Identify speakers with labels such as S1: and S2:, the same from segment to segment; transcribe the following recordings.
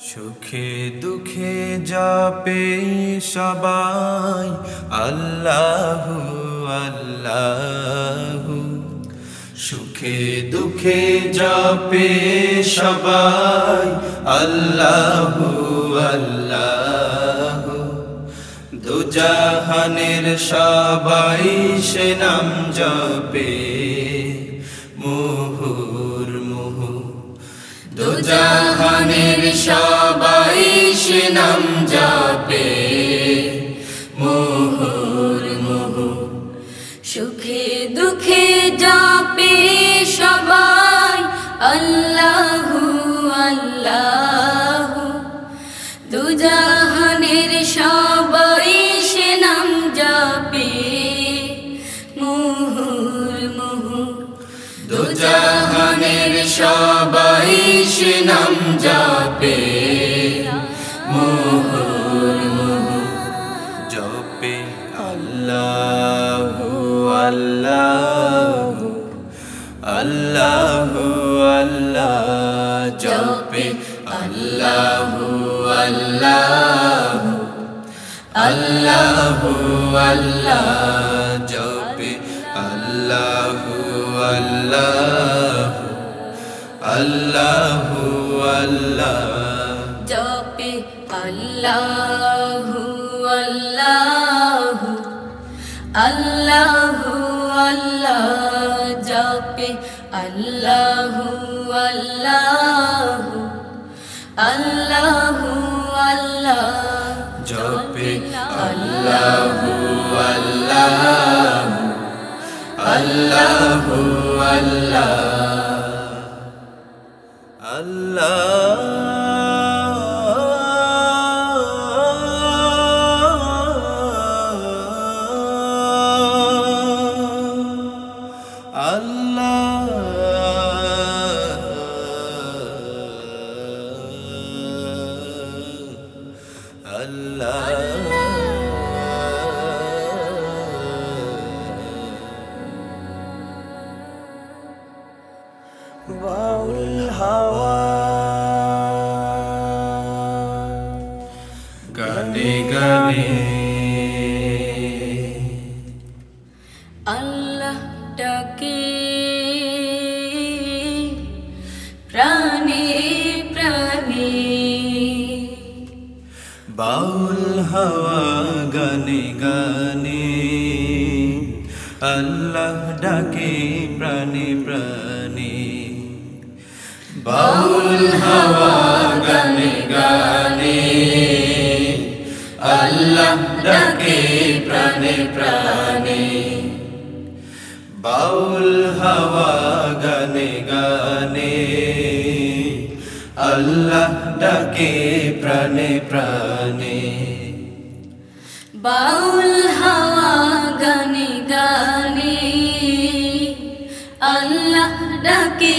S1: সুখে দুঃখে যাবে সবাই আল্লাহু আল্লাহু। সুখে দুঃখে যাবে সবাই আল্লাহু আল্লাহু। দুজাহানের সবাই সে নাম জপে। মুহুর মুহু। দুজাহানের সবাই সে নাম জপে। মুহুর মুহু।
S2: সুখে দুঃখে যাবে সবাই। আল্লাহু সবাই সে নাম
S1: জপে। মুহুর মুহু জপে আল্লাহু আল্লাহু। আল্লাহু, আল্লাহ। জপে আল্লাহু আল্লাহু। আল্লাহু, আল্লাহ। আল্লাহু আল্লাহ।
S2: জপে আল্লাহু আল্লাহু। আল্লাহু আল্লাহ। জপে আল্লাহু আল্লাহু। আল্লাহু আল্লাহ।
S1: জপে আল্লাহু আল্লাহু আল্লাহু। আল্লাহ গানে গানে
S2: আল্লাহ ডাকে প্রাণে প্রাণে
S1: বাউল হাওয়া গানে গানে আল্লাহ ডাকে প্রাণে প্রাণে বাউল হাওয়া গানে গানে আল্লাহ ডাকে প্রাণে প্রাণে বাউল হাওয়া গানে গানে আল্লাহ ডাকে প্রাণে প্রাণে
S2: বাউল হাওয়া গানে গানে আল্লাহ ডাকে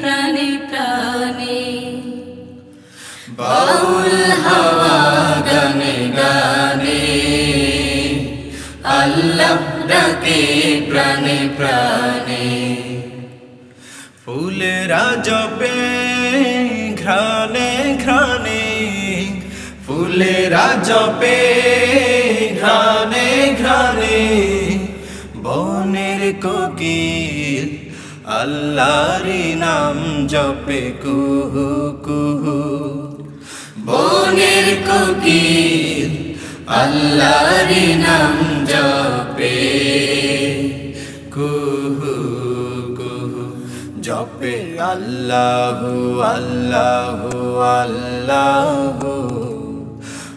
S2: প্রাণে প্রাণে
S1: বাউল হাওয়া প্রাণে প্রাণে। ফুলেরা জপে ঘ্রাণে ঘ্রাণে। ফুলেরা জপে ঘ্রাণে ঘ্রাণে। বনের কোকিল, আল্লাহরি নাম জপে কুহু কুহু বনের কোকিল, আল্লাহরি নাম জপে আল্লাহু আল্লাহু আল্লাহু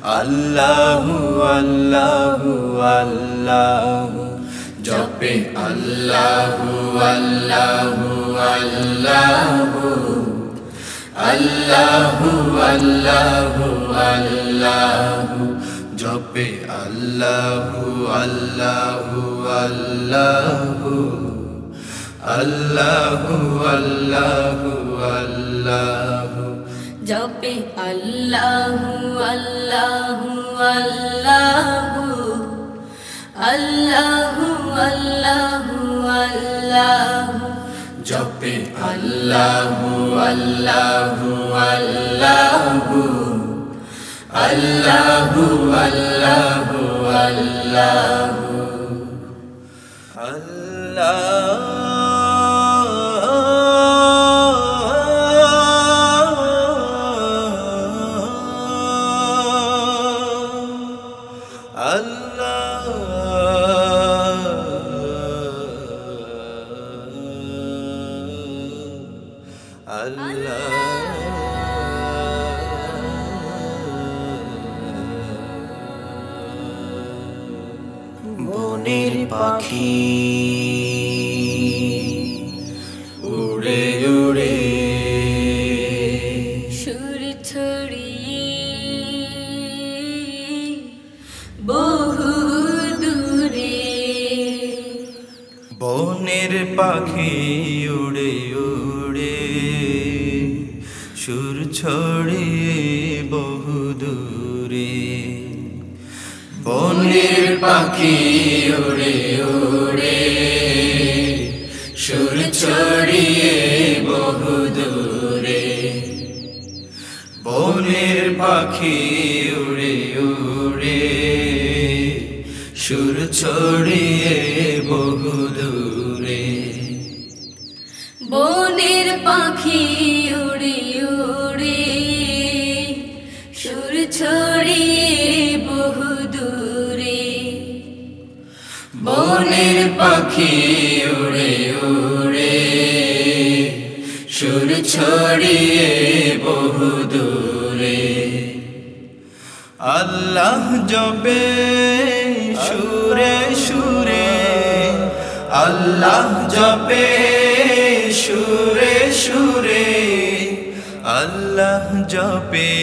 S1: আল্লাহু আল্লাহু আল্লাহু। জপে আল্লাহু আল্লাহু আল্লাহু আল্লাহু আল্লাহু আল্লাহু। জপে আল্লাহু আল্লাহু আল্লাহু। اللہ اللہ اللہ
S2: جب اللہ اللہ اللہ اللہ
S1: اللہ اللہ جب اللہ اللہ اللہ اللہ اللہ اللہ বনের পাখি। উড়ে উড়ে।
S2: সুর ছড়িয়ে বহু দূরে
S1: বনের পাখি উড়ে পাখি উড়ে উড়ে। সুর ছড়িয়ে বহু দূরে। বনের পাখি উড়ে উড়ে। সুর ছড়িয়ে বহু দূরে।
S2: বনের পাখি
S1: পাখি উড়ে উড়ে। সুর ছড়িয়ে বহু দূরে। আল্লাহ জবে সুরে সুরে। আল্লাহ জবে সুরে সুরে। আল্লাহ জবে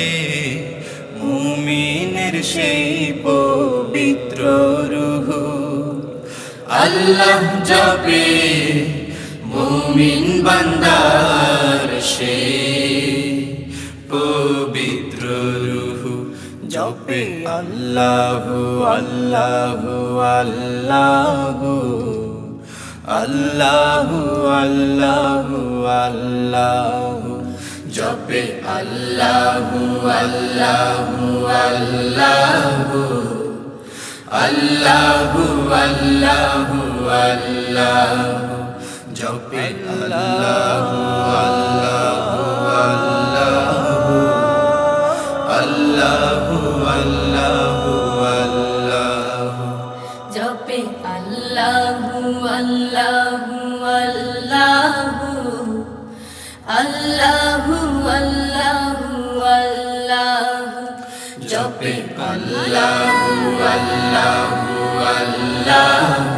S1: মুমিনের সেই পবিত্র রুহু। আল্লাহ জবে মুমিন বান্দার সে। পবিত্র রুহু জপে আল্লাহ আল্লাহ আল্লাহ। আল্লাহ আল্লাহ আল্লাহ। জপে আল্লাহ আল্লাহ আল্লাহ। আল্লাহু আল্লাহু। আল্লাহ জপে আল্লাহু আল্লাহু আল্লাহু আল্লাহু আল্লাহু আল্লাহু
S2: জপে আল্লাহু আল্লাহু আল্লাহু আল্লাহু আল্লাহু আল্লাহু
S1: জপে আল্লাহু আল্লাহু আল্লাহু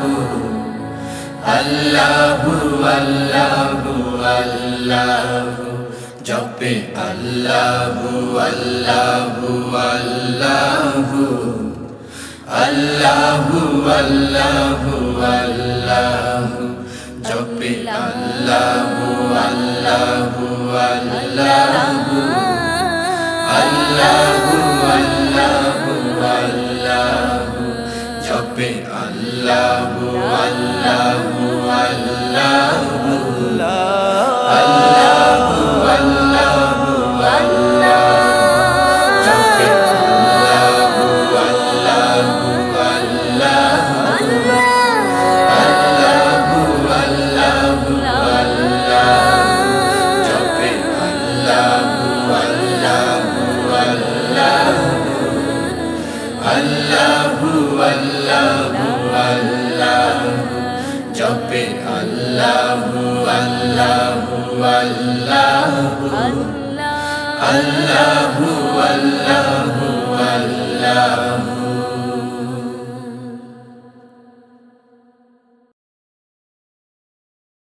S1: আল্লাহু আল্লাহু আল্লাহু জপে আল্লাহু আল্লাহু আল্লাহু আল্লাহু আল্লাহু আল্লাহু জপে আল্লাহু আল্লাহু আল্লাহু আল্লাহু আল্লাহু আল্লাহু জপে আল্লাহু আল্লাহু আল্লাহু জপে আল্লাহ আল্লাহ আল্লাহ। আল্লাহু।